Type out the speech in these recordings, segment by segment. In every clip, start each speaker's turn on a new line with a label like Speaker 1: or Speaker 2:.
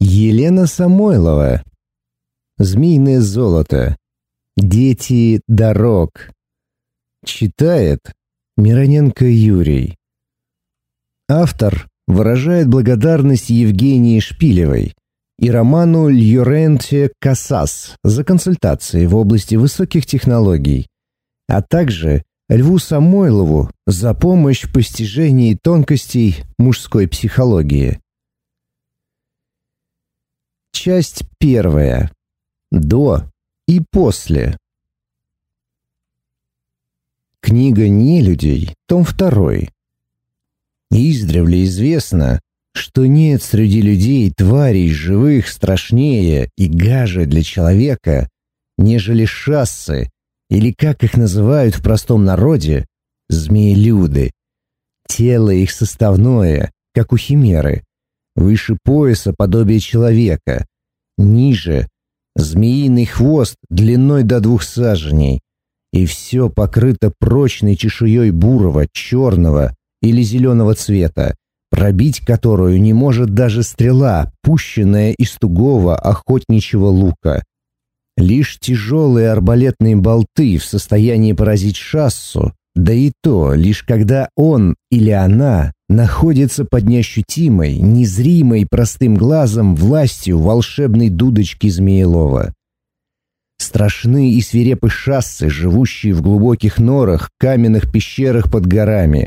Speaker 1: Елена Самойлова. Змеиное золото. Дети дорог. Читает Мироненко Юрий. Автор выражает благодарность Евгении Шпилевой и роману Льюренте Касас за консультации в области высоких технологий, а также Льву Самойлову за помощь в постижении тонкостей мужской психологии. Часть первая. До и после. Книга «Нелюдей», том второй. Издревле известно, что нет среди людей тварей живых страшнее и гаже для человека, нежели шассы, или, как их называют в простом народе, змеелюды. Тело их составное, как у химеры, выше пояса подобие человека, ниже — змеиный хвост длиной до двух саженей, и все покрыто прочной чешуей бурого, черного или зеленого цвета, пробить которую не может даже стрела, пущенная из тугого охотничьего лука. Лишь тяжелые арбалетные болты в состоянии поразить шассу, да и то лишь когда он или она находится под неощутимой, незримой простым глазом властью волшебной дудочки Змеелова. Страшны и свирепы шассы, живущие в глубоких норах, каменных пещерах под горами.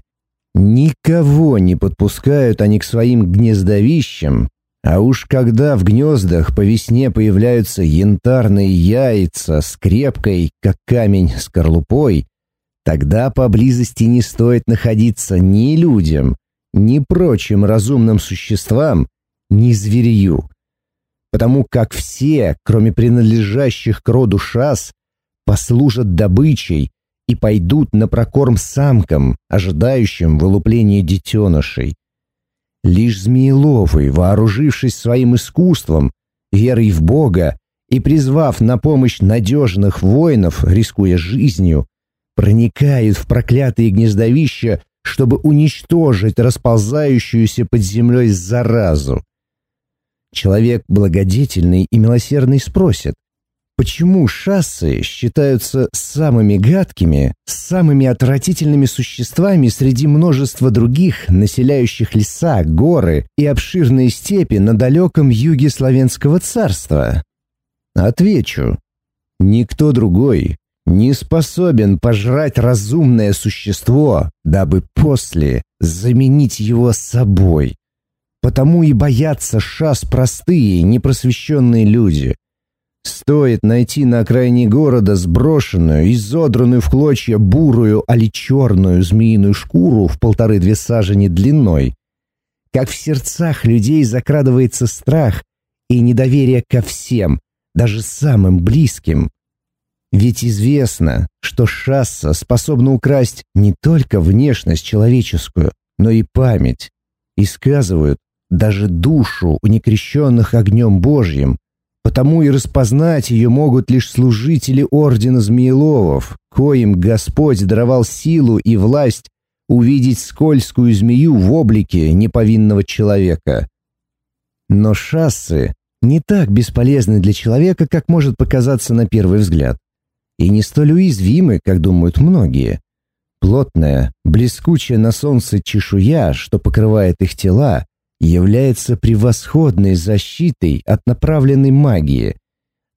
Speaker 1: Никого не подпускают они к своим гнездовищам, а уж когда в гнездах по весне появляются янтарные яйца с крепкой, как камень, скорлупой, тогда поблизости не стоит находиться ни людям, ни прочим разумным существам, ни зверью. Потому как все, кроме принадлежащих к роду шас, послужат добычей и пойдут на прокорм самкам, ожидающим вылупления детенышей. Лишь Змееловый, вооружившись своим искусством, верой в Бога и призвав на помощь надежных воинов, рискуя жизнью, проникает в проклятые гнездовища, чтобы уничтожить расползающуюся под землей заразу. Человек благодетельный и милосердный спросит, Почему шассы считаются самыми гадкими, самыми отвратительными существами среди множества других, населяющих леса, горы и обширные степи на далеком юге славянского царства? Отвечу. Никто другой не способен пожрать разумное существо, дабы после заменить его собой. Потому и боятся шас простые, непросвещенные люди – Стоит найти на окраине города сброшенную, изодранную в клочья бурую, али черную змеиную шкуру в полторы-две сажени длиной, как в сердцах людей закрадывается страх и недоверие ко всем, даже самым близким. Ведь известно, что шасса способна украсть не только внешность человеческую, но и память. И сказывают, даже душу у некрещенных огнем Божьим, Потому и распознать ее могут лишь служители Ордена Змееловов, коим Господь даровал силу и власть увидеть скользкую змею в облике неповинного человека. Но шассы не так бесполезны для человека, как может показаться на первый взгляд, и не столь уязвимы, как думают многие. Плотная, блескучая на солнце чешуя, что покрывает их тела, является превосходной защитой от направленной магии,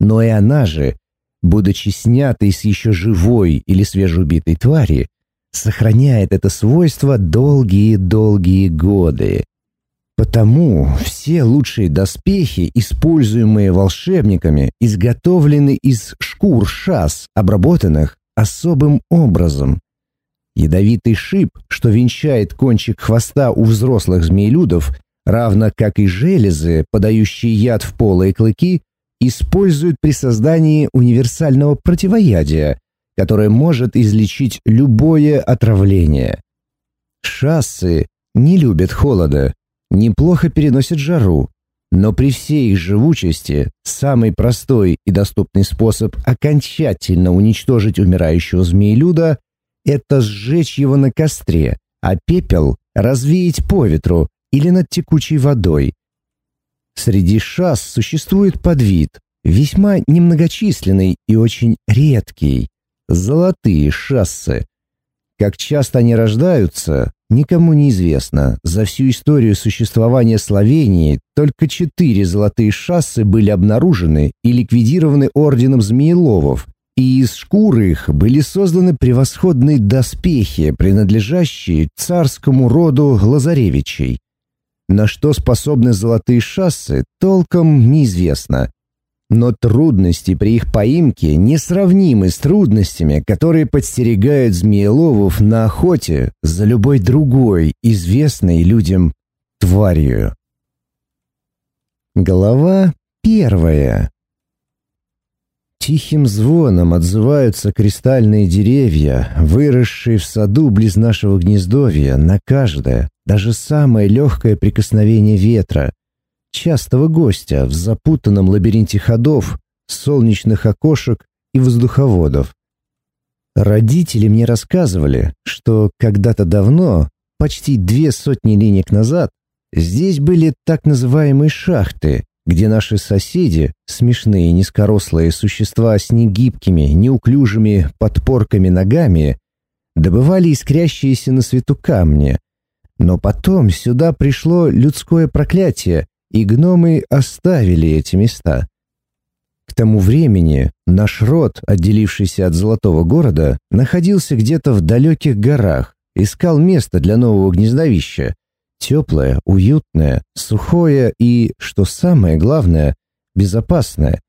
Speaker 1: но и она же, будучи снятой с еще живой или свежеубитой твари, сохраняет это свойство долгие-долгие годы. Потому все лучшие доспехи, используемые волшебниками, изготовлены из шкур шас, обработанных особым образом. Ядовитый шип, что венчает кончик хвоста у взрослых змеелюдов, равно как и железы, подающие яд в полые клыки, используют при создании универсального противоядия, которое может излечить любое отравление. Шассы не любят холода, неплохо переносят жару, но при всей их живучести самый простой и доступный способ окончательно уничтожить умирающего змеелюда – это сжечь его на костре, а пепел развеять по ветру, или над текучей водой. Среди шасс существует подвид, весьма немногочисленный и очень редкий – золотые шассы. Как часто они рождаются, никому не известно. За всю историю существования Словении только четыре золотые шассы были обнаружены и ликвидированы орденом Змееловов, и из шкуры их были созданы превосходные доспехи, принадлежащие царскому роду Лазаревичей. На что способны золотые шассы, толком неизвестно. Но трудности при их поимке несравнимы с трудностями, которые подстерегают змееловов на охоте за любой другой, известной людям, тварью. Глава первая. Тихим звоном отзываются кристальные деревья, выросшие в саду близ нашего гнездовья, на каждое, даже самое легкое прикосновение ветра, частого гостя в запутанном лабиринте ходов, солнечных окошек и воздуховодов. Родители мне рассказывали, что когда-то давно, почти две сотни линек назад, здесь были так называемые шахты, где наши соседи, смешные низкорослые существа с негибкими, неуклюжими подпорками ногами, добывали искрящиеся на свету камни. Но потом сюда пришло людское проклятие, и гномы оставили эти места. К тому времени наш род, отделившийся от Золотого города, находился где-то в далеких горах, искал место для нового гнездовища, Теплое, уютное, сухое и, что самое главное, безопасное.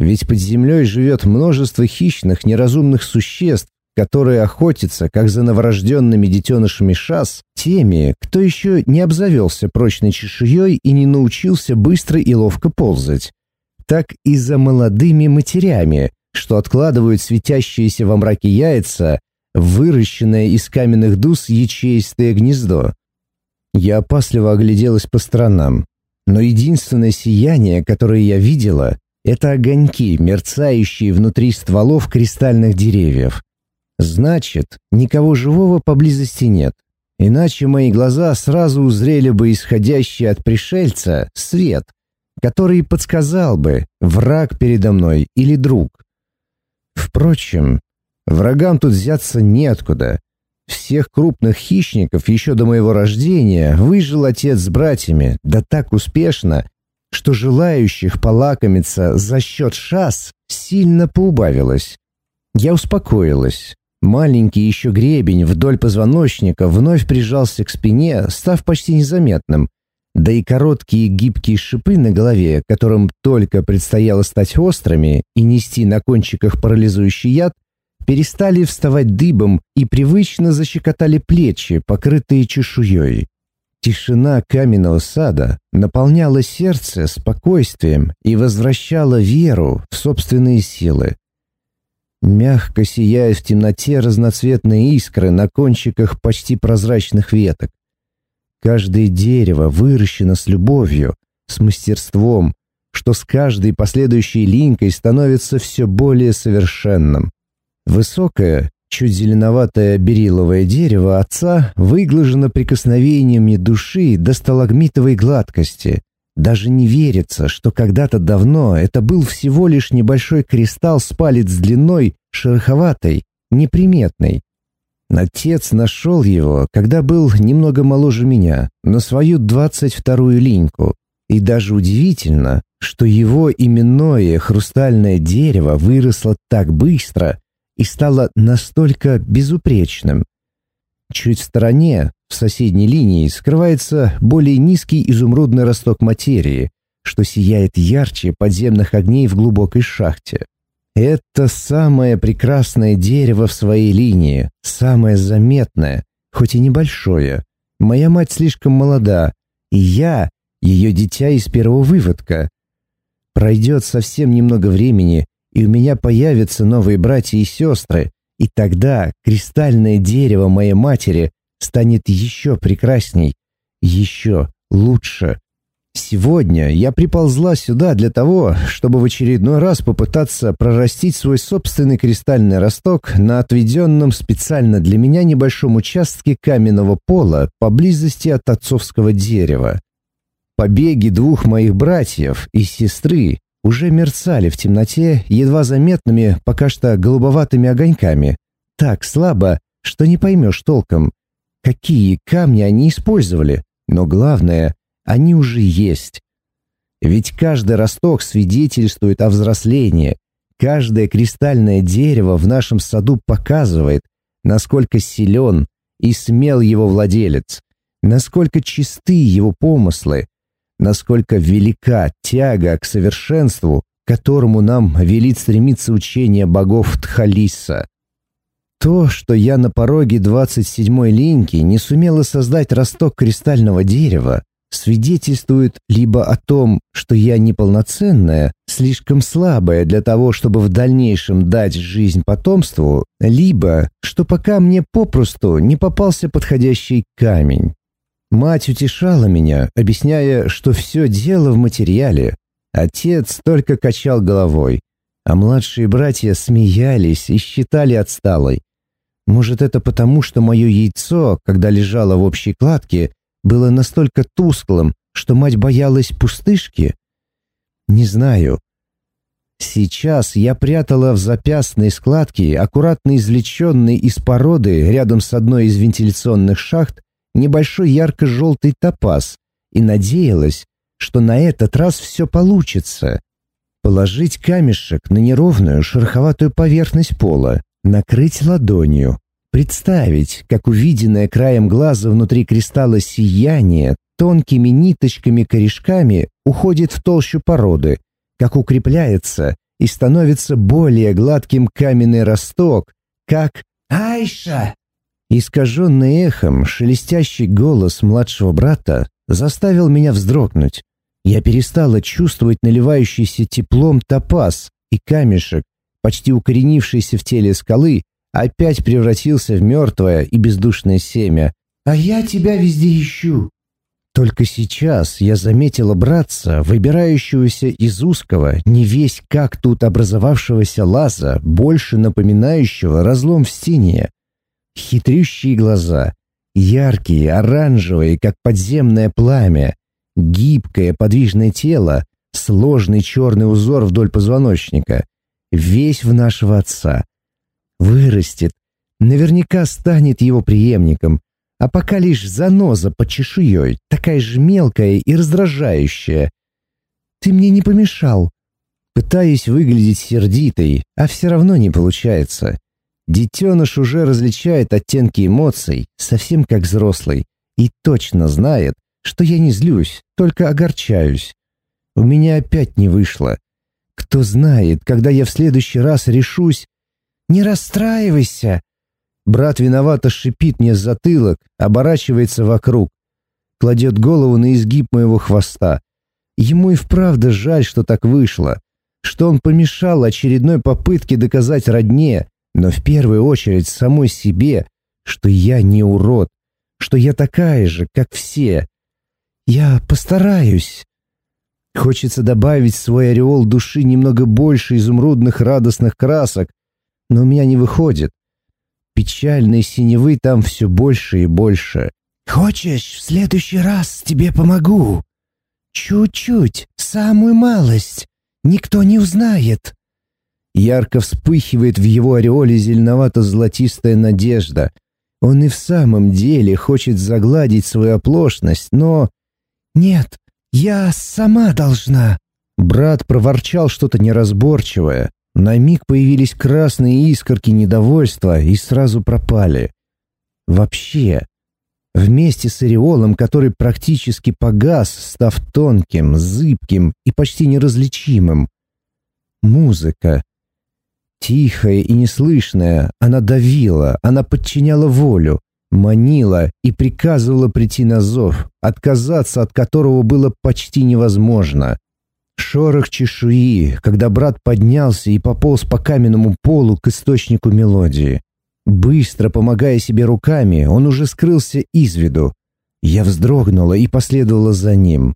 Speaker 1: Ведь под землей живет множество хищных, неразумных существ, которые охотятся как за новорожденными детенышами шас, теми, кто еще не обзавелся прочной чешуей и не научился быстро и ловко ползать, так и за молодыми матерями, что откладывают светящиеся во мраке яйца, выращенное из каменных дус ячеистое гнездо. Я опасливо огляделась по сторонам, но единственное сияние, которое я видела, это огоньки, мерцающие внутри стволов кристальных деревьев. Значит, никого живого поблизости нет. Иначе мои глаза сразу узрели бы исходящий от пришельца свет, который подсказал бы, враг передо мной или друг. Впрочем, врагам тут взяться неоткуда. Всех крупных хищников еще до моего рождения выжил отец с братьями, да так успешно, что желающих полакомиться за счет шас сильно поубавилось. Я успокоилась. Маленький еще гребень вдоль позвоночника вновь прижался к спине, став почти незаметным. Да и короткие гибкие шипы на голове, которым только предстояло стать острыми и нести на кончиках парализующий яд, перестали вставать дыбом и привычно защекотали плечи, покрытые чешуей. Тишина каменного сада наполняла сердце спокойствием и возвращала веру в собственные силы. Мягко сияют в темноте разноцветные искры на кончиках почти прозрачных веток. Каждое дерево выращено с любовью, с мастерством, что с каждой последующей линькой становится все более совершенным. Высокое, чуть зеленоватое бериловое дерево отца выглажено прикосновениями души до сталагмитовой гладкости. Даже не верится, что когда-то давно это был всего лишь небольшой кристалл с палец длиной, шероховатой, неприметной. Отец нашел его, когда был немного моложе меня, на свою двадцать вторую линьку. И даже удивительно, что его именное хрустальное дерево выросло так быстро, и стало настолько безупречным. Чуть в стороне, в соседней линии, скрывается более низкий изумрудный росток материи, что сияет ярче подземных огней в глубокой шахте. Это самое прекрасное дерево в своей линии, самое заметное, хоть и небольшое. Моя мать слишком молода, и я — ее дитя из первого выводка. Пройдет совсем немного времени, и у меня появятся новые братья и сестры, и тогда кристальное дерево моей матери станет еще прекрасней, еще лучше. Сегодня я приползла сюда для того, чтобы в очередной раз попытаться прорастить свой собственный кристальный росток на отведенном специально для меня небольшом участке каменного пола поблизости от отцовского дерева. Побеги двух моих братьев и сестры уже мерцали в темноте едва заметными пока что голубоватыми огоньками. Так слабо, что не поймешь толком, какие камни они использовали. Но главное, они уже есть. Ведь каждый росток свидетельствует о взрослении. Каждое кристальное дерево в нашем саду показывает, насколько силен и смел его владелец, насколько чисты его помыслы, насколько велика тяга к совершенству, к которому нам велит стремиться учение богов Тхалиса. То, что я на пороге 27-й линьки не сумела создать росток кристального дерева, свидетельствует либо о том, что я неполноценная, слишком слабая для того, чтобы в дальнейшем дать жизнь потомству, либо, что пока мне попросту не попался подходящий камень. Мать утешала меня, объясняя, что все дело в материале. Отец только качал головой, а младшие братья смеялись и считали отсталой. Может, это потому, что мое яйцо, когда лежало в общей кладке, было настолько тусклым, что мать боялась пустышки? Не знаю. Сейчас я прятала в запястной складке, аккуратно извлеченный из породы рядом с одной из вентиляционных шахт, небольшой ярко-желтый топаз и надеялась, что на этот раз все получится. Положить камешек на неровную шероховатую поверхность пола, накрыть ладонью, представить, как увиденное краем глаза внутри кристалла сияние тонкими ниточками-корешками уходит в толщу породы, как укрепляется и становится более гладким каменный росток, как «Айша!» Искаженный эхом, шелестящий голос младшего брата заставил меня вздрогнуть. Я перестала чувствовать наливающийся теплом топаз, и камешек, почти укоренившийся в теле скалы, опять превратился в мертвое и бездушное семя. «А я тебя везде ищу!» Только сейчас я заметила братца, выбирающегося из узкого, не весь как тут образовавшегося лаза, больше напоминающего разлом в стене. Хитрющие глаза, яркие, оранжевые, как подземное пламя, гибкое подвижное тело, сложный черный узор вдоль позвоночника, весь в нашего отца. Вырастет, наверняка станет его преемником, а пока лишь заноза под чешуей, такая же мелкая и раздражающая. Ты мне не помешал. Пытаюсь выглядеть сердитой, а все равно не получается. Детеныш уже различает оттенки эмоций, совсем как взрослый, и точно знает, что я не злюсь, только огорчаюсь. У меня опять не вышло. Кто знает, когда я в следующий раз решусь... «Не расстраивайся!» Брат виновато шипит мне с затылок, оборачивается вокруг. Кладет голову на изгиб моего хвоста. Ему и вправду жаль, что так вышло. Что он помешал очередной попытке доказать родне, но в первую очередь самой себе, что я не урод, что я такая же, как все. Я постараюсь. Хочется добавить в свой ореол души немного больше изумрудных радостных красок, но у меня не выходит. Печальной синевы там все больше и больше. «Хочешь, в следующий раз тебе помогу?» «Чуть-чуть, самую малость. Никто не узнает». Ярко вспыхивает в его ореоле зеленовато-золотистая надежда. Он и в самом деле хочет загладить свою оплошность, но... «Нет, я сама должна!» Брат проворчал что-то неразборчивое. На миг появились красные искорки недовольства и сразу пропали. Вообще, вместе с ореолом, который практически погас, став тонким, зыбким и почти неразличимым. Музыка, Тихая и неслышная, она давила, она подчиняла волю, манила и приказывала прийти на зов, отказаться от которого было почти невозможно. Шорох чешуи, когда брат поднялся и пополз по каменному полу к источнику мелодии. Быстро помогая себе руками, он уже скрылся из виду. Я вздрогнула и последовала за ним.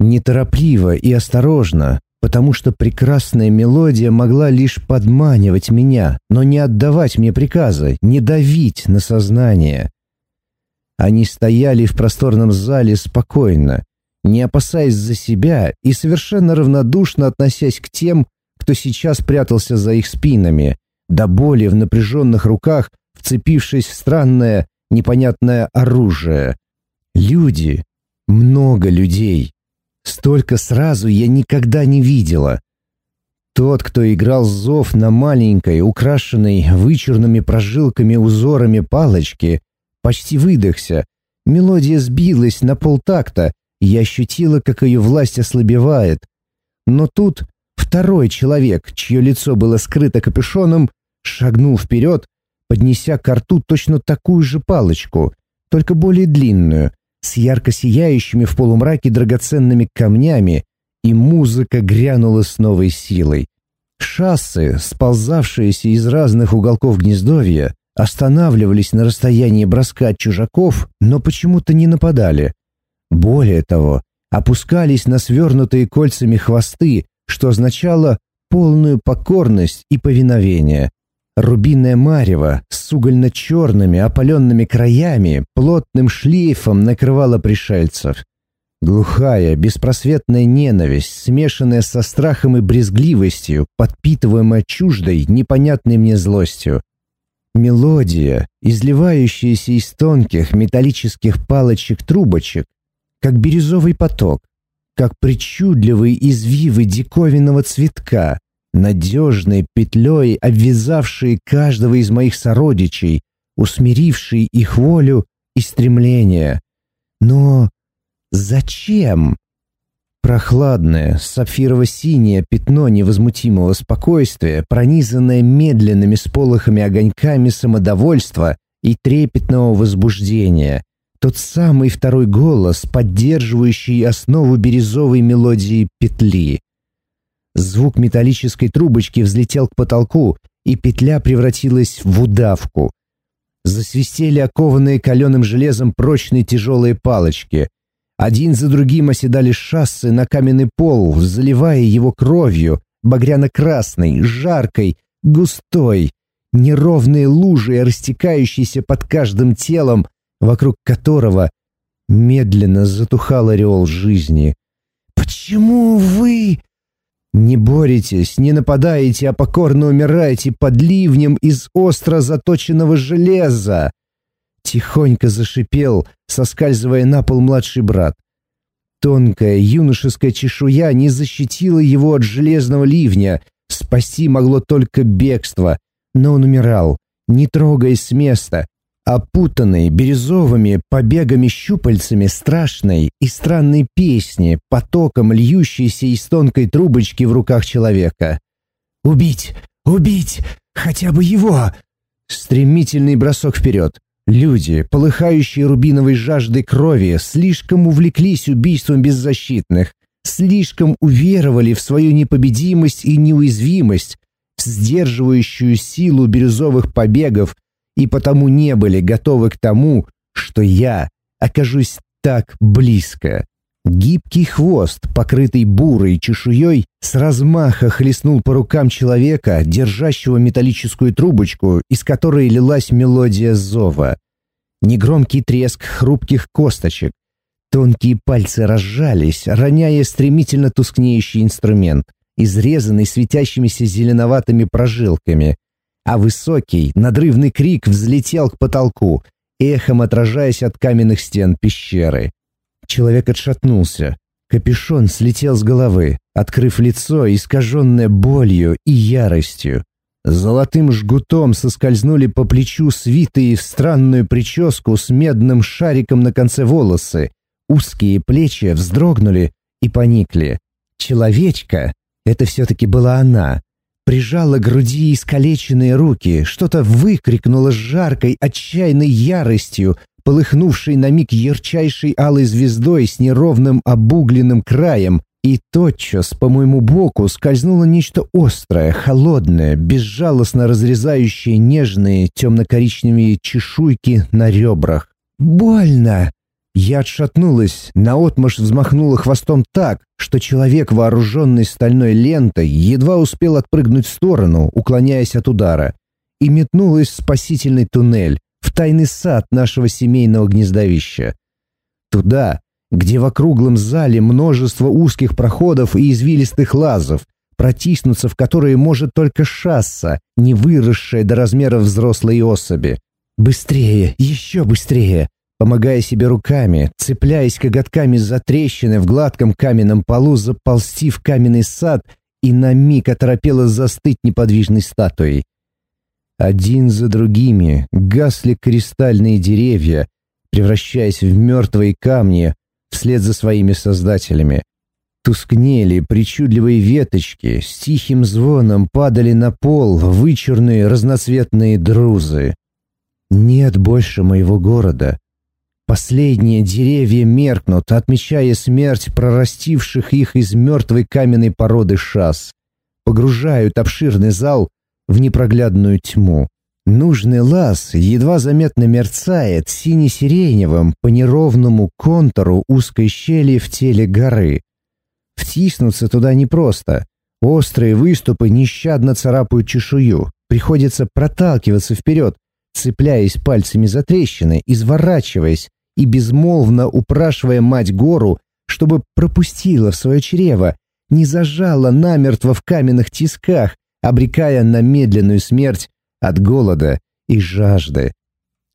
Speaker 1: Неторопливо и осторожно, потому что прекрасная мелодия могла лишь подманивать меня, но не отдавать мне приказа, не давить на сознание. Они стояли в просторном зале спокойно, не опасаясь за себя и совершенно равнодушно относясь к тем, кто сейчас прятался за их спинами, до боли в напряженных руках, вцепившись в странное, непонятное оружие. Люди. Много людей. Столько сразу я никогда не видела. Тот, кто играл зов на маленькой, украшенной вычурными прожилками узорами палочке, почти выдохся. Мелодия сбилась на полтакта, и я ощутила, как ее власть ослабевает. Но тут второй человек, чье лицо было скрыто капюшоном, шагнул вперед, поднеся к рту точно такую же палочку, только более длинную, с ярко сияющими в полумраке драгоценными камнями, и музыка грянула с новой силой. Шассы, сползавшиеся из разных уголков гнездовья, останавливались на расстоянии броска от чужаков, но почему-то не нападали. Более того, опускались на свернутые кольцами хвосты, что означало полную покорность и повиновение. Рубинное марево с угольно-черными опаленными краями плотным шлейфом накрывало пришельцев. Глухая, беспросветная ненависть, смешанная со страхом и брезгливостью, подпитываемая чуждой, непонятной мне злостью. Мелодия, изливающаяся из тонких металлических палочек-трубочек, как бирюзовый поток, как причудливые извивы диковинного цветка, надежной петлей обвязавшие каждого из моих сородичей, усмирившие их волю и стремление. Но зачем? Прохладное, сапфирово-синее пятно невозмутимого спокойствия, пронизанное медленными сполохами огоньками самодовольства и трепетного возбуждения. Тот самый второй голос, поддерживающий основу бирюзовой мелодии петли. Звук металлической трубочки взлетел к потолку, и петля превратилась в удавку. Засвистели окованные каленым железом прочные тяжелые палочки. Один за другим оседали шассы на каменный пол, заливая его кровью, багряно-красной, жаркой, густой, неровные лужи, растекающиеся под каждым телом, вокруг которого медленно затухал ореол жизни. «Почему вы...» Не боретесь, не нападаете, а покорно умираете под ливнем из остро заточенного железа!» Тихонько зашипел, соскальзывая на пол младший брат. Тонкая юношеская чешуя не защитила его от железного ливня, спасти могло только бегство, но он умирал, не трогаясь с места, опутанный бирюзовыми побегами-щупальцами страшной и странной песни, потоком льющейся из тонкой трубочки в руках человека. «Убить! Убить! Хотя бы его!» Стремительный бросок вперед. Люди, полыхающие рубиновой жаждой крови, слишком увлеклись убийством беззащитных, слишком уверовали в свою непобедимость и неуязвимость, сдерживающую силу бирюзовых побегов и потому не были готовы к тому, что я окажусь так близко. Гибкий хвост, покрытый бурой чешуей, с размаха хлестнул по рукам человека, держащего металлическую трубочку, из которой лилась мелодия зова. Негромкий треск хрупких косточек. Тонкие пальцы разжались, роняя стремительно тускнеющий инструмент, изрезанный светящимися зеленоватыми прожилками, а высокий, надрывный крик взлетел к потолку, эхом отражаясь от каменных стен пещеры. Человек отшатнулся. Капюшон слетел с головы, открыв лицо, искаженное болью и яростью. Золотым жгутом соскользнули по плечу свитые в странную прическу с медным шариком на конце волосы. Узкие плечи вздрогнули и поникли. Человечка — это все-таки была она, прижала к груди искалеченные руки, что-то выкрикнула с жаркой, отчаянной яростью, полыхнувшей на миг ярчайшей алой звездой с неровным обугленным краем, и тотчас по моему боку скользнуло нечто острое, холодное, безжалостно разрезающее нежные темно-коричневые чешуйки на ребрах. «Больно!» Я отшатнулась, наотмашь взмахнула хвостом так, что человек, вооруженный стальной лентой, едва успел отпрыгнуть в сторону, уклоняясь от удара, и метнулась в спасительный туннель, в тайный сад нашего семейного гнездовища. Туда, где в округлом зале множество узких проходов и извилистых лазов, протиснуться в которые может только шасса, не выросшая до размеров взрослой особи. Быстрее, еще быстрее! Помогая себе руками, цепляясь коготками за трещины в гладком каменном полу, заползти в каменный сад и на миг оторопело застыть неподвижной статуей. Один за другими гасли кристальные деревья, превращаясь в мертвые камни вслед за своими создателями. Тускнели причудливые веточки, с тихим звоном падали на пол вычурные разноцветные друзы. Нет больше моего города. Последние деревья меркнут, отмечая смерть прорастивших их из мертвой каменной породы шас. Погружают обширный зал в непроглядную тьму. Нужный лаз едва заметно мерцает сине-сиреневым по неровному контуру узкой щели в теле горы. Втиснуться туда непросто. Острые выступы нещадно царапают чешую. Приходится проталкиваться вперед, цепляясь пальцами за трещины, изворачиваясь и безмолвно упрашивая мать гору, чтобы пропустила в свое чрево, не зажала намертво в каменных тисках, обрекая на медленную смерть от голода и жажды.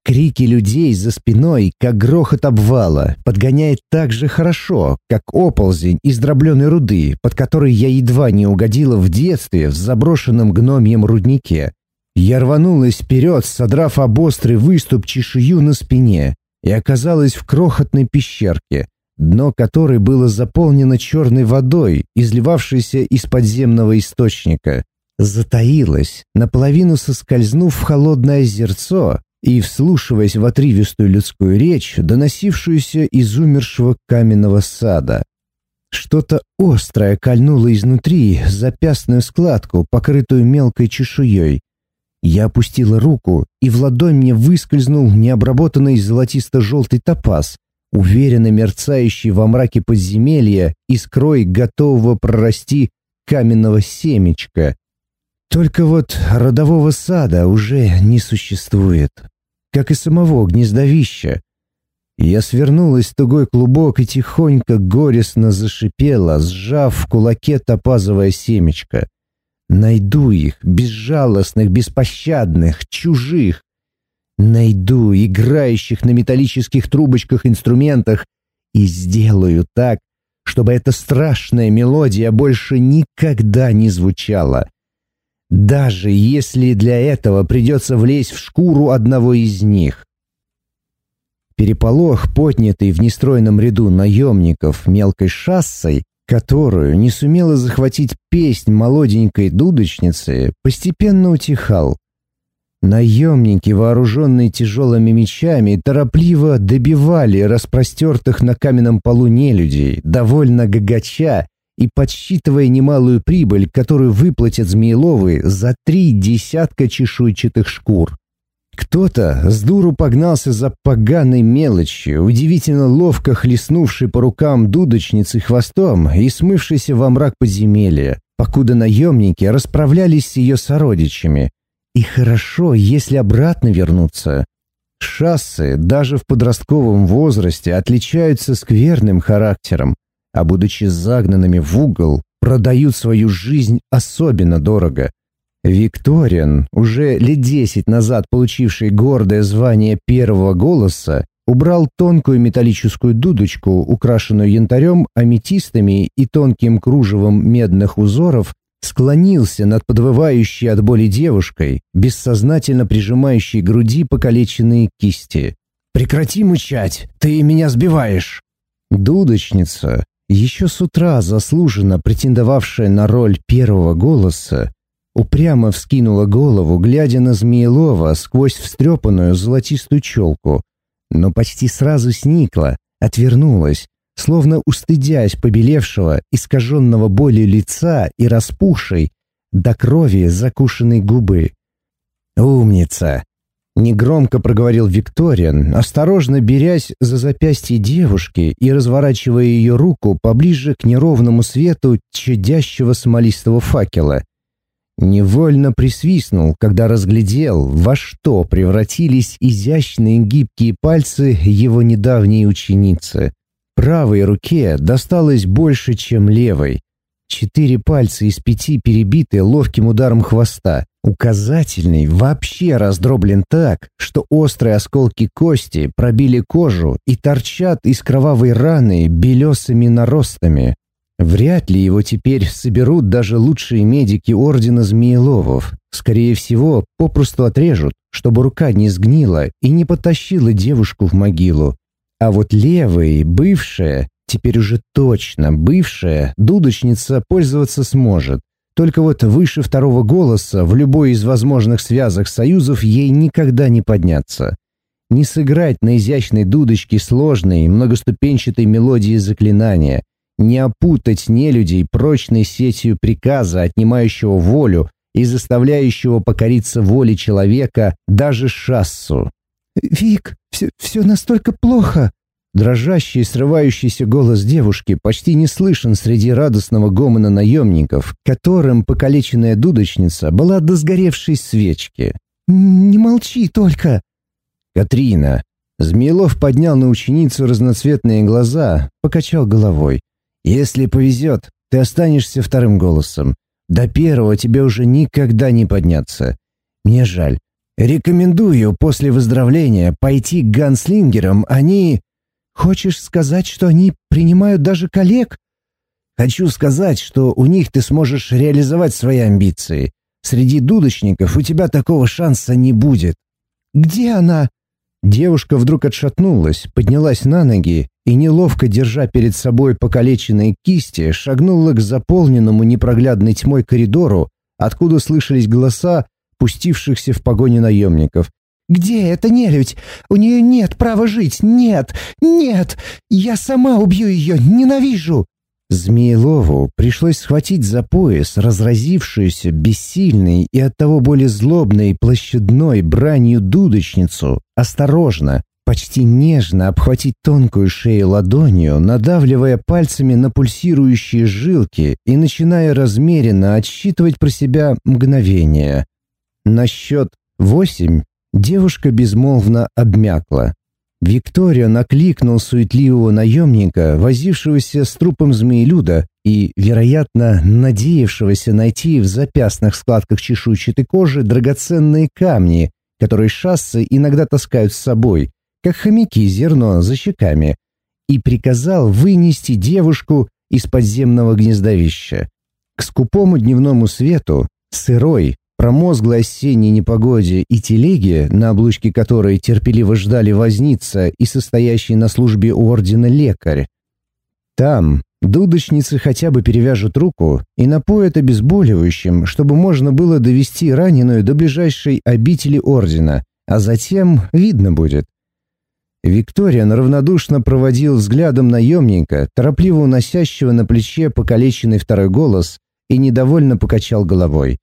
Speaker 1: Крики людей за спиной, как грохот обвала, подгоняет так же хорошо, как оползень из дробленой руды, под которой я едва не угодила в детстве в заброшенном гномьем руднике. Я рванулась вперед, содрав об острый выступ чешую на спине, и оказалась в крохотной пещерке, дно которой было заполнено черной водой, изливавшейся из подземного источника затаилась, наполовину соскользнув в холодное озерцо и вслушиваясь в отривистую людскую речь, доносившуюся из умершего каменного сада. Что-то острое кольнуло изнутри запястную складку, покрытую мелкой чешуей. Я опустила руку, и в ладонь мне выскользнул необработанный золотисто-желтый топаз, уверенно мерцающий во мраке подземелья искрой готового прорасти каменного семечка. Только вот родового сада уже не существует, как и самого гнездовища. Я свернулась в тугой клубок и тихонько горестно зашипела, сжав в кулаке топазовое семечко. Найду их, безжалостных, беспощадных, чужих. Найду играющих на металлических трубочках инструментах и сделаю так, чтобы эта страшная мелодия больше никогда не звучала даже если для этого придется влезть в шкуру одного из них. Переполох, поднятый в нестройном ряду наемников мелкой шассой, которую не сумела захватить песнь молоденькой дудочницы, постепенно утихал. Наемники, вооруженные тяжелыми мечами, торопливо добивали распростертых на каменном полу нелюдей, довольно гагача и подсчитывая немалую прибыль, которую выплатят Змееловы за три десятка чешуйчатых шкур. Кто-то с дуру погнался за поганой мелочью, удивительно ловко хлестнувший по рукам дудочницы хвостом и смывшийся во мрак подземелья, покуда наемники расправлялись с ее сородичами. И хорошо, если обратно вернуться. Шассы даже в подростковом возрасте отличаются скверным характером а будучи загнанными в угол, продают свою жизнь особенно дорого. Викториан, уже лет десять назад получивший гордое звание первого голоса, убрал тонкую металлическую дудочку, украшенную янтарем, аметистами и тонким кружевом медных узоров, склонился над подвывающей от боли девушкой, бессознательно прижимающей к груди покалеченные кисти. «Прекрати мычать! Ты меня сбиваешь!» Дудочница, еще с утра заслуженно претендовавшая на роль первого голоса, упрямо вскинула голову, глядя на Змеелова сквозь встрепанную золотистую челку, но почти сразу сникла, отвернулась, словно устыдясь побелевшего, искаженного болью лица и распухшей до крови закушенной губы. «Умница!» Негромко проговорил Викториан, осторожно берясь за запястье девушки и разворачивая ее руку поближе к неровному свету чадящего смолистого факела. Невольно присвистнул, когда разглядел, во что превратились изящные гибкие пальцы его недавней ученицы. правой руке досталось больше, чем левой. Четыре пальца из пяти перебиты ловким ударом хвоста. Указательный вообще раздроблен так, что острые осколки кости пробили кожу и торчат из кровавой раны белесыми наростами. Вряд ли его теперь соберут даже лучшие медики Ордена Змееловов. Скорее всего, попросту отрежут, чтобы рука не сгнила и не потащила девушку в могилу. А вот левая, бывшая, теперь уже точно бывшая, дудочница пользоваться сможет. Только вот выше второго голоса в любой из возможных связок союзов ей никогда не подняться. Не сыграть на изящной дудочке сложной, многоступенчатой мелодии заклинания, не опутать нелюдей прочной сетью приказа, отнимающего волю и заставляющего покориться воле человека даже шассу.
Speaker 2: «Вик, все, все настолько плохо!»
Speaker 1: Дрожащий, срывающийся голос девушки почти не слышен среди радостного гомона наемников, которым покалеченная дудочница была до сгоревшей свечки.
Speaker 2: «Не молчи только!»
Speaker 1: «Катрина!» Змеилов поднял на ученицу разноцветные глаза, покачал головой. «Если повезет, ты останешься вторым голосом. До первого тебе уже никогда не подняться. Мне жаль. Рекомендую после выздоровления пойти к ганслингерам, они...»
Speaker 2: Хочешь сказать, что они принимают даже коллег?
Speaker 1: Хочу сказать, что у них ты сможешь реализовать свои амбиции. Среди дудочников у тебя такого шанса не будет.
Speaker 2: Где она?
Speaker 1: Девушка вдруг отшатнулась, поднялась на ноги и, неловко держа перед собой покалеченные кисти, шагнула к заполненному непроглядной тьмой коридору, откуда слышались голоса пустившихся в погоню наемников.
Speaker 2: Где эта нелюдь? У нее нет права жить. Нет! Нет! Я сама убью ее! Ненавижу!»
Speaker 1: Змеелову пришлось схватить за пояс разразившуюся бессильной и оттого более злобной площадной бранью дудочницу, осторожно, почти нежно обхватить тонкую шею ладонью, надавливая пальцами на пульсирующие жилки и начиная размеренно отсчитывать про себя мгновение. На счет восемь Девушка безмолвно обмякла. Виктория накликнул суетливого наемника, возившегося с трупом змеелюда и, вероятно, надеявшегося найти в запястных складках чешуйчатой кожи драгоценные камни, которые шассы иногда таскают с собой, как хомяки зерно за щеками, и приказал вынести девушку из подземного гнездовища. К скупому дневному свету, сырой, промозглой осенней непогоде и телеге, на облучке которой терпеливо ждали возница и состоящий на службе у ордена лекарь. Там дудочницы хотя бы перевяжут руку и напоят обезболивающим, чтобы можно было довести раненую до ближайшей обители ордена, а затем видно будет. Виктория равнодушно проводил взглядом наемника, торопливо уносящего на плече покалеченный второй голос, и недовольно покачал головой.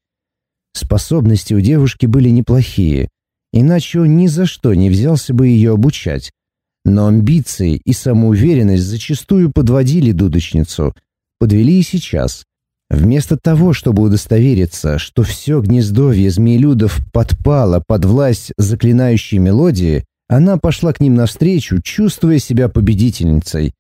Speaker 1: Способности у девушки были неплохие, иначе он ни за что не взялся бы ее обучать. Но амбиции и самоуверенность зачастую подводили дудочницу. Подвели и сейчас. Вместо того, чтобы удостовериться, что все гнездовье змеелюдов подпало под власть заклинающей мелодии, она пошла к ним навстречу, чувствуя себя победительницей.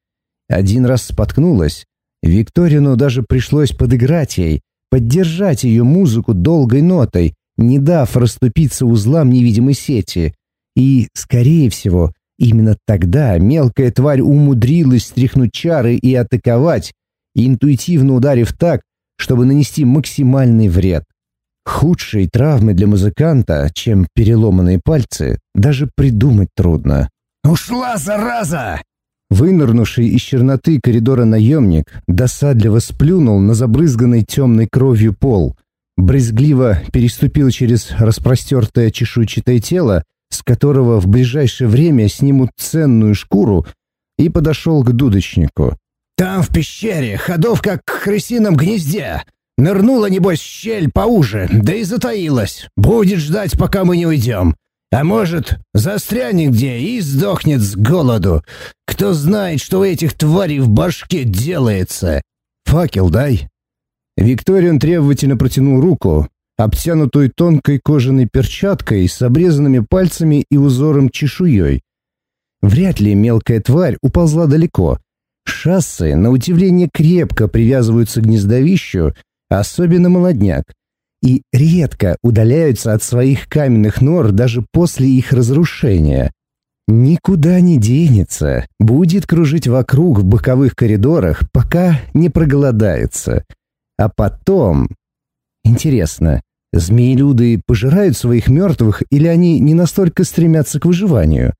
Speaker 1: Один раз споткнулась. Викторину даже пришлось подыграть ей, поддержать ее музыку долгой нотой, не дав расступиться узлам невидимой сети. И, скорее всего, именно тогда мелкая тварь умудрилась стряхнуть чары и атаковать, интуитивно ударив так, чтобы нанести максимальный вред. Худшей травмы для музыканта, чем переломанные пальцы, даже придумать трудно.
Speaker 3: «Ушла, зараза!»
Speaker 1: Вынырнувший из черноты коридора наемник досадливо сплюнул на забрызганный темной кровью пол, брезгливо переступил через распростертое чешуйчатое тело, с которого в ближайшее время снимут ценную шкуру, и подошел к дудочнику.
Speaker 3: «Там в пещере, ходов как к крысином гнезде. Нырнула, небось, щель поуже, да и затаилась. Будет ждать, пока мы не уйдем. А может, застрянет где и сдохнет с голоду. Кто знает, что у этих тварей в башке делается.
Speaker 1: Факел дай. Викториан требовательно протянул руку, обтянутую тонкой кожаной перчаткой с обрезанными пальцами и узором чешуей. Вряд ли мелкая тварь уползла далеко. Шассы, на удивление, крепко привязываются к гнездовищу, особенно молодняк, и редко удаляются от своих каменных нор даже после их разрушения. Никуда не денется, будет кружить вокруг в боковых коридорах, пока не проголодается. А потом... Интересно, змеелюды пожирают своих мертвых или они не настолько стремятся к выживанию?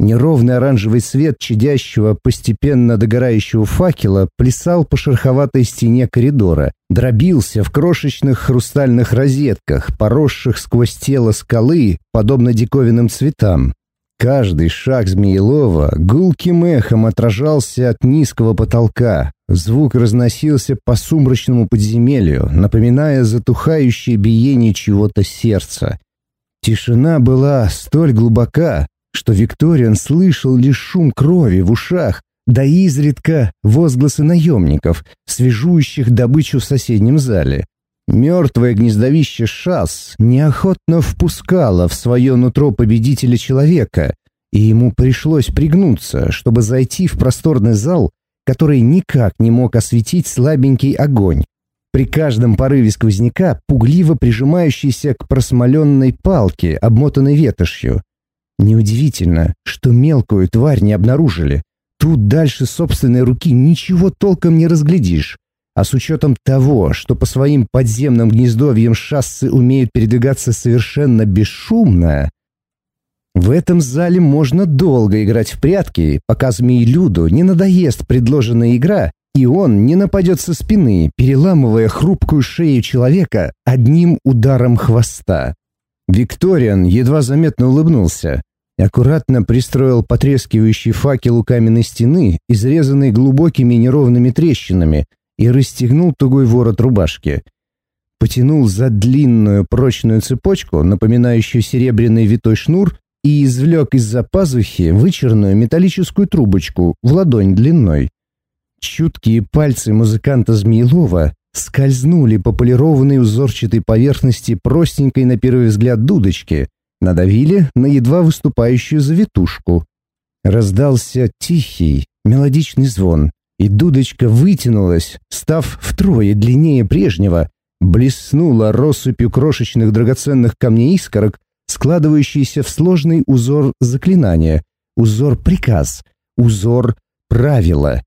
Speaker 1: Неровный оранжевый свет чадящего, постепенно догорающего факела плясал по шероховатой стене коридора, дробился в крошечных хрустальных розетках, поросших сквозь тело скалы, подобно диковинным цветам. Каждый шаг Змеелова гулким эхом отражался от низкого потолка. Звук разносился по сумрачному подземелью, напоминая затухающее биение чего-то сердца. Тишина была столь глубока, что Викториан слышал лишь шум крови в ушах, да изредка возгласы наемников, свежующих добычу в соседнем зале. Мертвое гнездовище шас неохотно впускало в свое нутро победителя человека, и ему пришлось пригнуться, чтобы зайти в просторный зал, который никак не мог осветить слабенький огонь. При каждом порыве сквозняка, пугливо прижимающийся к просмоленной палке, обмотанной ветошью, Неудивительно, что мелкую тварь не обнаружили. Тут дальше собственной руки ничего толком не разглядишь. А с учетом того, что по своим подземным гнездовьям шассы умеют передвигаться совершенно бесшумно, в этом зале можно долго играть в прятки, пока змеи-люду не надоест предложенная игра, и он не нападет со спины, переламывая хрупкую шею человека одним ударом хвоста. Викториан едва заметно улыбнулся. Аккуратно пристроил потрескивающий факел у каменной стены, изрезанный глубокими неровными трещинами, и расстегнул тугой ворот рубашки. Потянул за длинную прочную цепочку, напоминающую серебряный витой шнур, и извлек из-за пазухи вычерную металлическую трубочку в ладонь длиной. Чуткие пальцы музыканта Змеилова скользнули по полированной узорчатой поверхности простенькой на первый взгляд дудочки, надавили на едва выступающую завитушку. Раздался тихий, мелодичный звон, и дудочка вытянулась, став втрое длиннее прежнего, блеснула россыпью крошечных драгоценных камней искорок, складывающийся в сложный узор заклинания, узор-приказ, узор правила.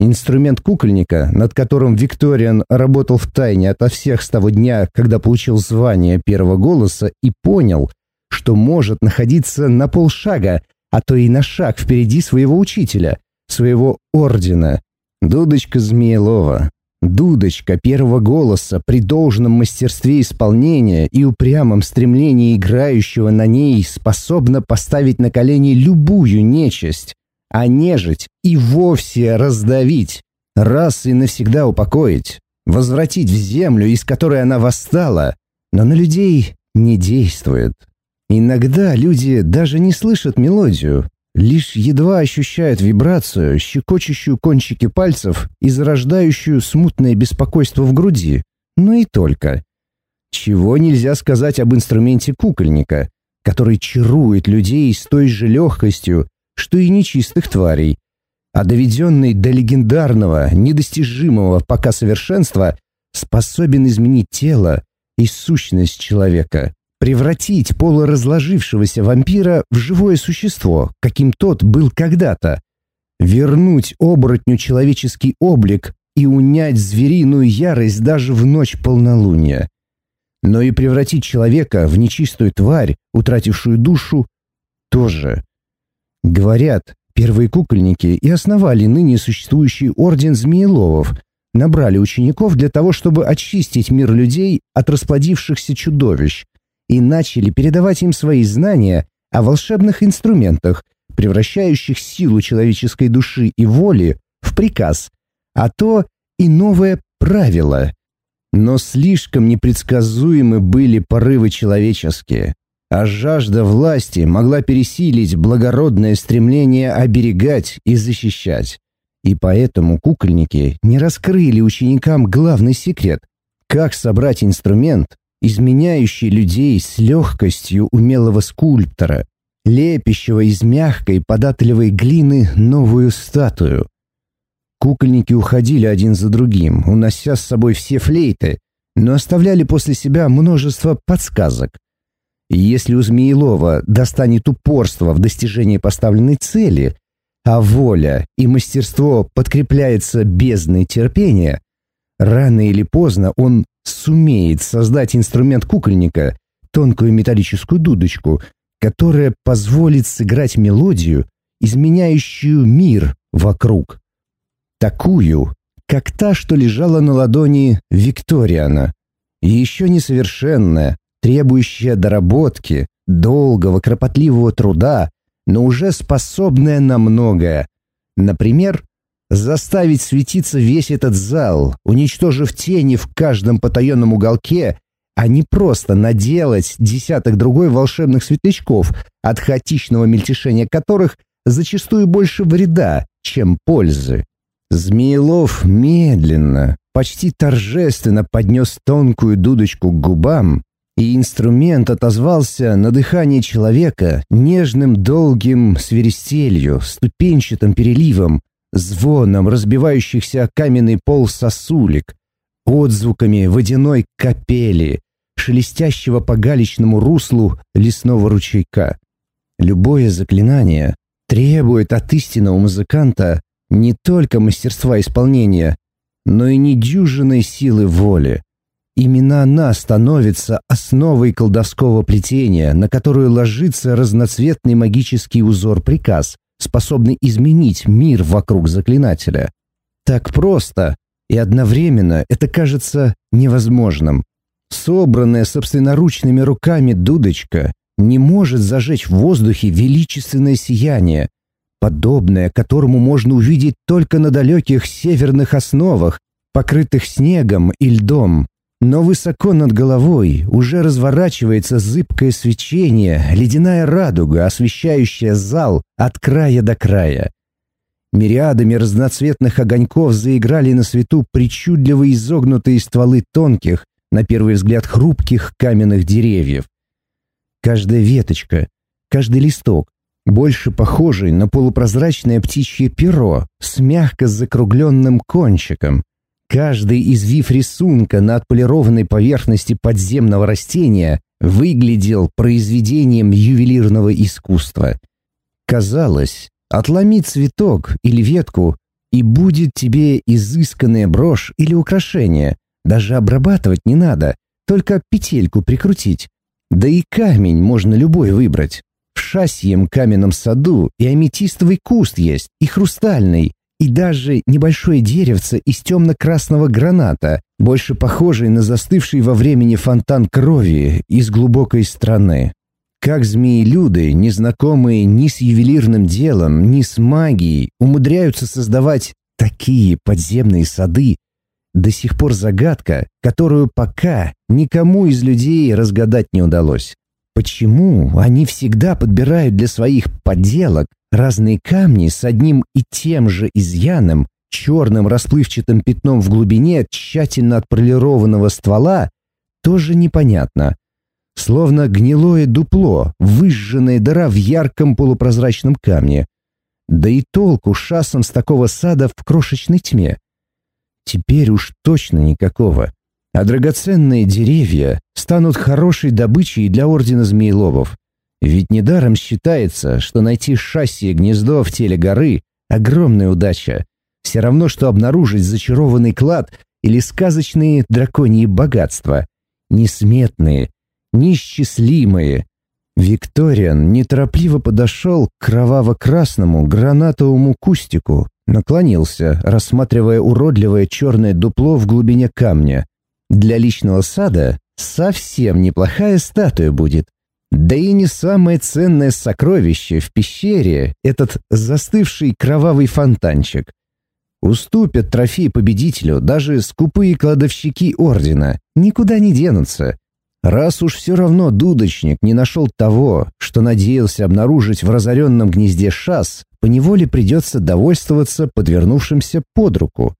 Speaker 1: Инструмент кукольника, над которым Викториан работал в тайне ото всех с того дня, когда получил звание первого голоса и понял, что может находиться на полшага, а то и на шаг впереди своего учителя, своего ордена. Дудочка Змеелова. Дудочка первого голоса при должном мастерстве исполнения и упрямом стремлении играющего на ней способна поставить на колени любую нечисть, а нежить и вовсе раздавить, раз и навсегда упокоить, возвратить в землю, из которой она восстала, но на людей не действует. Иногда люди даже не слышат мелодию, лишь едва ощущают вибрацию, щекочущую кончики пальцев и зарождающую смутное беспокойство в груди, но и только. Чего нельзя сказать об инструменте кукольника, который чарует людей с той же легкостью, что и нечистых тварей, а доведенный до легендарного, недостижимого пока совершенства, способен изменить тело и сущность человека превратить полуразложившегося вампира в живое существо, каким тот был когда-то, вернуть оборотню человеческий облик и унять звериную ярость даже в ночь полнолуния. Но и превратить человека в нечистую тварь, утратившую душу, тоже. Говорят, первые кукольники и основали ныне существующий орден Змееловов, набрали учеников для того, чтобы очистить мир людей от расплодившихся чудовищ, и начали передавать им свои знания о волшебных инструментах, превращающих силу человеческой души и воли в приказ, а то и новое правило. Но слишком непредсказуемы были порывы человеческие, а жажда власти могла пересилить благородное стремление оберегать и защищать. И поэтому кукольники не раскрыли ученикам главный секрет – как собрать инструмент, изменяющий людей с легкостью умелого скульптора, лепящего из мягкой податливой глины новую статую. Кукольники уходили один за другим, унося с собой все флейты, но оставляли после себя множество подсказок. Если у Змеелова достанет упорство в достижении поставленной цели, а воля и мастерство подкрепляется бездной терпения, рано или поздно он сумеет создать инструмент кукольника, тонкую металлическую дудочку, которая позволит сыграть мелодию, изменяющую мир вокруг. Такую, как та, что лежала на ладони Викториана, и еще несовершенная, требующая доработки, долгого, кропотливого труда, но уже способная на многое. Например, заставить светиться весь этот зал, уничтожив тени в каждом потаенном уголке, а не просто наделать десяток другой волшебных светлячков, от хаотичного мельтешения которых зачастую больше вреда, чем пользы. Змеелов медленно, почти торжественно поднес тонкую дудочку к губам, и инструмент отозвался на дыхание человека нежным долгим свиристелью, ступенчатым переливом, звоном разбивающихся о каменный пол сосулек, отзвуками водяной капели, шелестящего по галечному руслу лесного ручейка. Любое заклинание требует от истинного музыканта не только мастерства исполнения, но и недюжинной силы воли. Именно она становится основой колдовского плетения, на которую ложится разноцветный магический узор-приказ, способный изменить мир вокруг заклинателя. Так просто и одновременно это кажется невозможным. Собранная собственноручными руками дудочка не может зажечь в воздухе величественное сияние, подобное которому можно увидеть только на далеких северных основах, покрытых снегом и льдом. Но высоко над головой уже разворачивается зыбкое свечение, ледяная радуга, освещающая зал от края до края. Мириадами разноцветных огоньков заиграли на свету причудливо изогнутые стволы тонких, на первый взгляд хрупких каменных деревьев. Каждая веточка, каждый листок, больше похожий на полупрозрачное птичье перо с мягко закругленным кончиком. Каждый извив рисунка на отполированной поверхности подземного растения выглядел произведением ювелирного искусства. Казалось, отломи цветок или ветку, и будет тебе изысканная брошь или украшение. Даже обрабатывать не надо, только петельку прикрутить. Да и камень можно любой выбрать. В шасьем каменном саду и аметистовый куст есть, и хрустальный, и даже небольшое деревце из темно-красного граната, больше похожий на застывший во времени фонтан крови из глубокой страны. Как змеи-люды, незнакомые ни с ювелирным делом, ни с магией, умудряются создавать такие подземные сады, до сих пор загадка, которую пока никому из людей разгадать не удалось. Почему они всегда подбирают для своих подделок разные камни с одним и тем же изъяном, черным расплывчатым пятном в глубине тщательно отполированного ствола, тоже непонятно. Словно гнилое дупло, выжженная дыра в ярком полупрозрачном камне. Да и толку шассом с такого сада в крошечной тьме. Теперь уж точно никакого а драгоценные деревья станут хорошей добычей для Ордена Змееловов. Ведь недаром считается, что найти шасси гнездо в теле горы — огромная удача. Все равно, что обнаружить зачарованный клад или сказочные драконьи богатства. Несметные, неисчислимые. Викториан неторопливо подошел к кроваво-красному гранатовому кустику, наклонился, рассматривая уродливое черное дупло в глубине камня, для личного сада совсем неплохая статуя будет. Да и не самое ценное сокровище в пещере этот застывший кровавый фонтанчик. Уступят трофей победителю даже скупые кладовщики ордена, никуда не денутся. Раз уж все равно дудочник не нашел того, что надеялся обнаружить в разоренном гнезде шас, поневоле придется довольствоваться подвернувшимся под руку.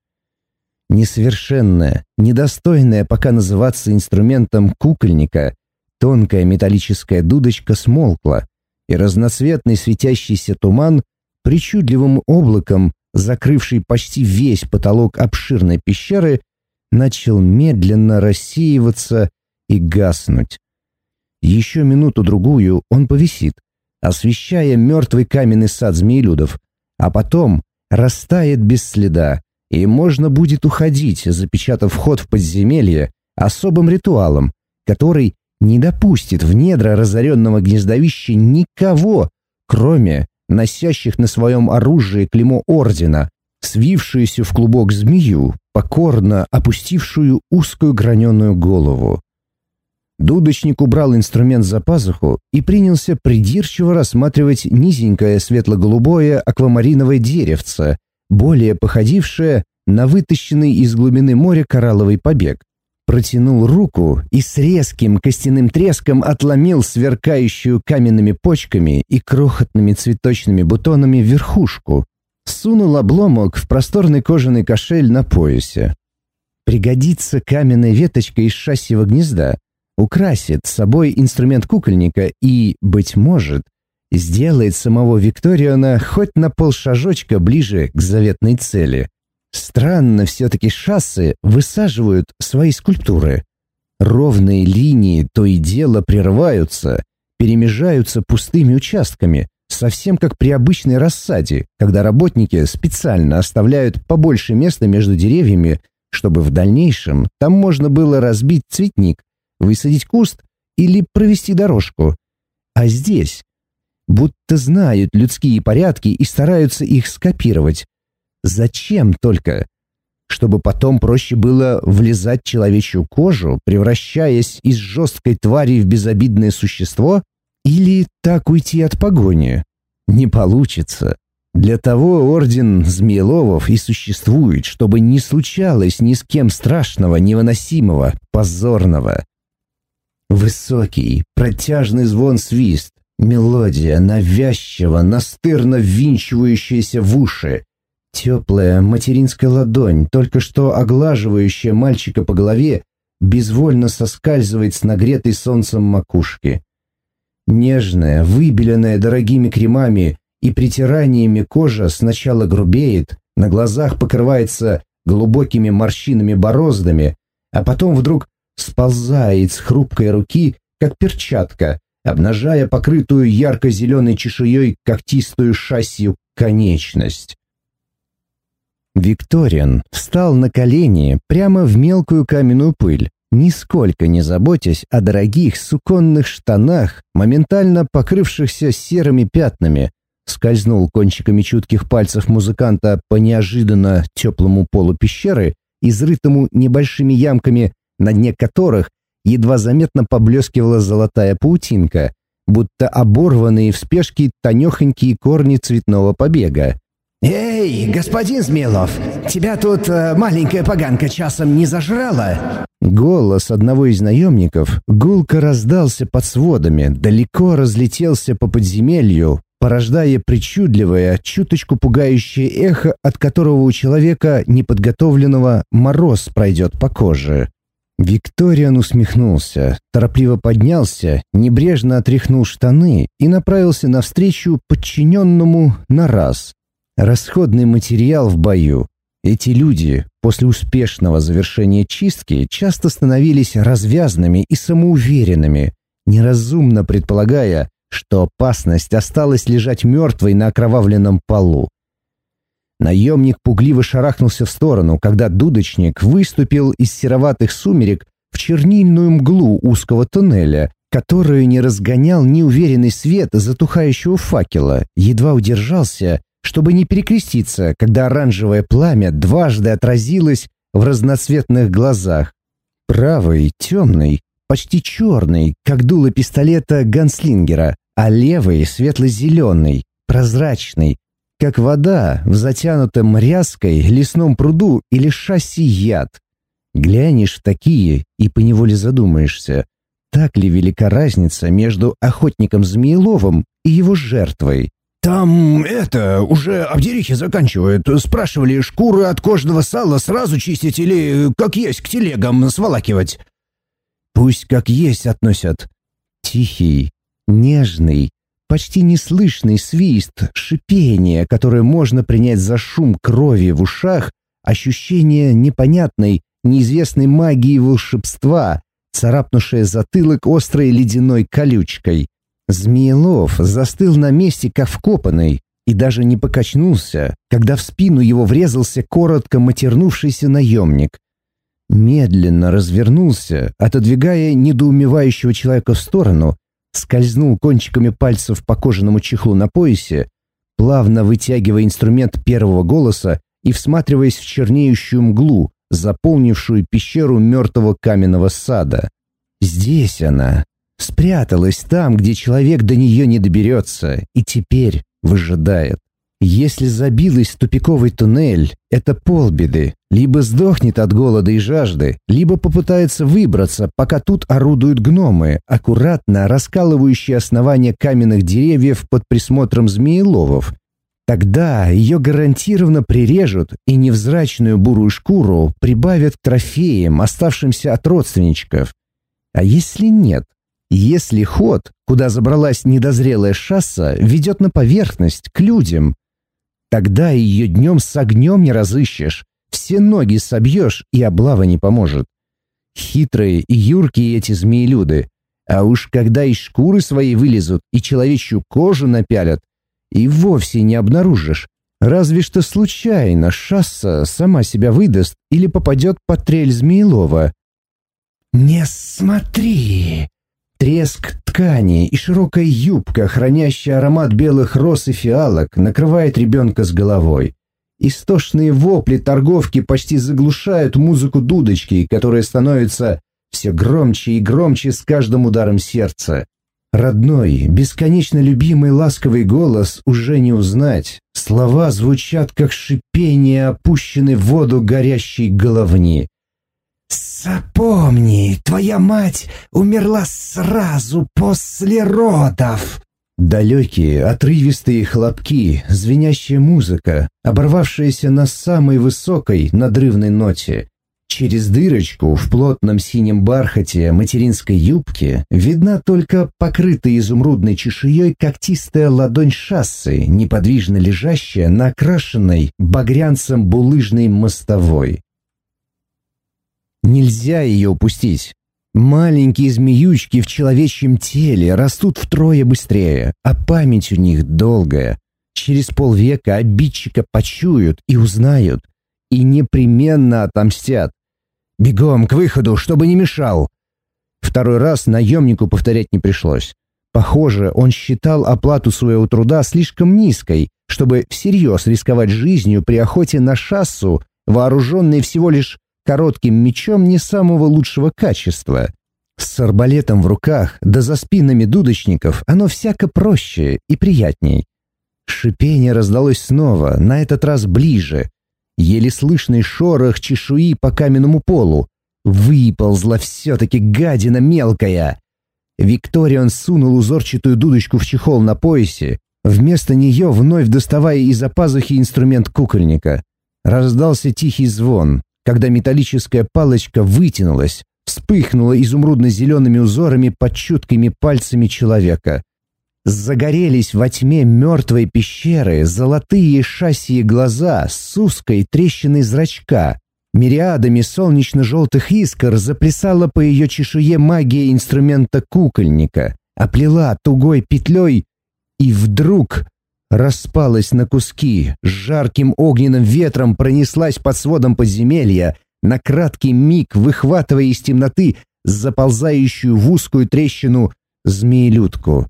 Speaker 1: Несовершенная, недостойная пока называться инструментом кукольника, тонкая металлическая дудочка смолкла, и разноцветный светящийся туман причудливым облаком закрывший почти весь потолок обширной пещеры, начал медленно рассеиваться и гаснуть. Еще минуту-другую он повисит, освещая мертвый каменный сад змеелюдов, а потом растает без следа, и можно будет уходить, запечатав вход в подземелье особым ритуалом, который не допустит в недра разоренного гнездовища никого, кроме носящих на своем оружии клеймо ордена, свившуюся в клубок змею, покорно опустившую узкую граненую голову. Дудочник убрал инструмент за пазуху и принялся придирчиво рассматривать низенькое светло-голубое аквамариновое деревце, более походившее на вытащенный из глубины моря коралловый побег. Протянул руку и с резким костяным треском отломил сверкающую каменными почками и крохотными цветочными бутонами верхушку. Сунул обломок в просторный кожаный кошель на поясе. Пригодится каменная веточка из шассиего гнезда, украсит собой инструмент кукольника и, быть может, сделает самого Викториона хоть на полшажочка ближе к заветной цели. Странно все-таки шассы высаживают свои скульптуры. Ровные линии то и дело прерываются, перемежаются пустыми участками, совсем как при обычной рассаде, когда работники специально оставляют побольше места между деревьями, чтобы в дальнейшем там можно было разбить цветник, высадить куст или провести дорожку. А здесь будто знают людские порядки и стараются их скопировать. Зачем только? Чтобы потом проще было влезать в человечью кожу, превращаясь из жесткой твари в безобидное существо? Или так уйти от погони? Не получится. Для того орден Змееловов и существует, чтобы не случалось ни с кем страшного, невыносимого, позорного. Высокий, протяжный звон свист, мелодия навязчиво, настырно ввинчивающаяся в уши, теплая материнская ладонь, только что оглаживающая мальчика по голове, безвольно соскальзывает с нагретой солнцем макушки. Нежная, выбеленная дорогими кремами и притираниями кожа сначала грубеет, на глазах покрывается глубокими морщинами-бороздами, а потом вдруг сползает с хрупкой руки, как перчатка, обнажая покрытую ярко-зеленой чешуей когтистую шассию конечность. Викториан встал на колени прямо в мелкую каменную пыль, нисколько не заботясь о дорогих суконных штанах, моментально покрывшихся серыми пятнами, скользнул кончиками чутких пальцев музыканта по неожиданно теплому полу пещеры, изрытому небольшими ямками на дне которых едва заметно поблескивала золотая паутинка, будто оборванные в спешке тонехонькие корни цветного побега.
Speaker 3: «Эй, господин Змеилов, тебя тут э, маленькая поганка часом не зажрала?»
Speaker 1: Голос одного из наемников гулко раздался под сводами, далеко разлетелся по подземелью, порождая причудливое, чуточку пугающее эхо, от которого у человека неподготовленного мороз пройдет по коже. Викториан усмехнулся, торопливо поднялся, небрежно отряхнул штаны и направился навстречу подчиненному на раз. Расходный материал в бою. Эти люди после успешного завершения чистки часто становились развязными и самоуверенными, неразумно предполагая, что опасность осталась лежать мертвой на окровавленном полу. Наемник пугливо шарахнулся в сторону, когда дудочник выступил из сероватых сумерек в чернильную мглу узкого туннеля, которую не разгонял неуверенный свет затухающего факела, едва удержался, чтобы не перекреститься, когда оранжевое пламя дважды отразилось в разноцветных глазах. Правый — темный, почти черный, как дуло пистолета Ганслингера, а левый — светло-зеленый, прозрачный, как вода в затянутом ряской лесном пруду или шасси яд. Глянешь в такие и поневоле задумаешься, так ли велика разница между охотником Змееловым и его жертвой.
Speaker 3: «Там, это, уже обдерихи заканчивают. Спрашивали, шкуры от кожного сала сразу чистить или, как есть, к телегам сволакивать?»
Speaker 1: «Пусть как есть относят. Тихий, нежный, почти неслышный свист, шипение, которое можно принять за шум крови в ушах, ощущение непонятной, неизвестной магии волшебства, царапнувшее затылок острой ледяной колючкой. Змеелов застыл на месте, как вкопанный, и даже не покачнулся, когда в спину его врезался коротко матернувшийся наемник. Медленно развернулся, отодвигая недоумевающего человека в сторону, скользнул кончиками пальцев по кожаному чехлу на поясе, плавно вытягивая инструмент первого голоса и всматриваясь в чернеющую мглу, заполнившую пещеру мертвого каменного сада. Здесь она. Спряталась там, где человек до нее не доберется, и теперь выжидает. Если забилась в тупиковый туннель, это полбеды. Либо сдохнет от голода и жажды, либо попытается выбраться, пока тут орудуют гномы, аккуратно раскалывающие основания каменных деревьев под присмотром змееловов, Тогда ее гарантированно прирежут и невзрачную бурую шкуру прибавят к трофеям, оставшимся от родственничков. А если нет? Если ход, куда забралась недозрелая шасса, ведет на поверхность, к людям, тогда ее днем с огнем не разыщешь, все ноги собьешь, и облава не поможет. Хитрые и юркие эти змеелюды. А уж когда из шкуры своей вылезут и человечью кожу напялят, и вовсе не обнаружишь. Разве что случайно шасса сама себя выдаст или попадет под трель Змеилова. «Не смотри!» Треск ткани и широкая юбка, хранящая аромат белых роз и фиалок, накрывает ребенка с головой. Истошные вопли торговки почти заглушают музыку дудочки, которая становится все громче и громче с каждым ударом сердца. Родной, бесконечно любимый ласковый голос уже не узнать. Слова звучат, как шипение опущенной в воду горящей головни. «Запомни, твоя мать умерла сразу после родов!» Далекие, отрывистые хлопки, звенящая музыка, оборвавшаяся на самой высокой надрывной ноте. Через дырочку в плотном синем бархате материнской юбки видна только покрытая изумрудной чешуей когтистая ладонь шассы, неподвижно лежащая на окрашенной багрянцем булыжной мостовой. Нельзя ее упустить. Маленькие змеючки в человечьем теле растут втрое быстрее, а память у них долгая. Через полвека обидчика почуют и узнают, и непременно отомстят. Бегом к выходу, чтобы не мешал!» Второй раз наемнику повторять не пришлось. Похоже, он считал оплату своего труда слишком низкой, чтобы всерьез рисковать жизнью при охоте на шассу, вооруженной всего лишь коротким мечом не самого лучшего качества. С арбалетом в руках, да за спинами дудочников, оно всяко проще и приятней. Шипение раздалось снова, на этот раз ближе, Еле слышный шорох чешуи по каменному полу. Выползла все-таки гадина мелкая. Викторион сунул узорчатую дудочку в чехол на поясе, вместо нее вновь доставая из-за пазухи инструмент кукольника. Раздался тихий звон, когда металлическая палочка вытянулась, вспыхнула изумрудно-зелеными узорами под чуткими пальцами человека. Загорелись во тьме мертвой пещеры золотые шасси глаза с узкой трещиной зрачка. Мириадами солнечно-желтых искр заплясала по ее чешуе магия инструмента кукольника, оплела тугой петлей и вдруг распалась на куски, с жарким огненным ветром пронеслась под сводом подземелья, на краткий миг выхватывая из темноты заползающую в узкую трещину змеелюдку.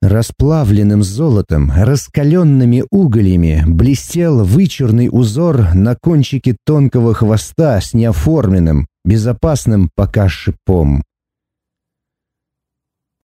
Speaker 1: Расплавленным золотом, раскаленными угольями блестел вычурный узор на кончике тонкого хвоста с неоформленным, безопасным пока шипом.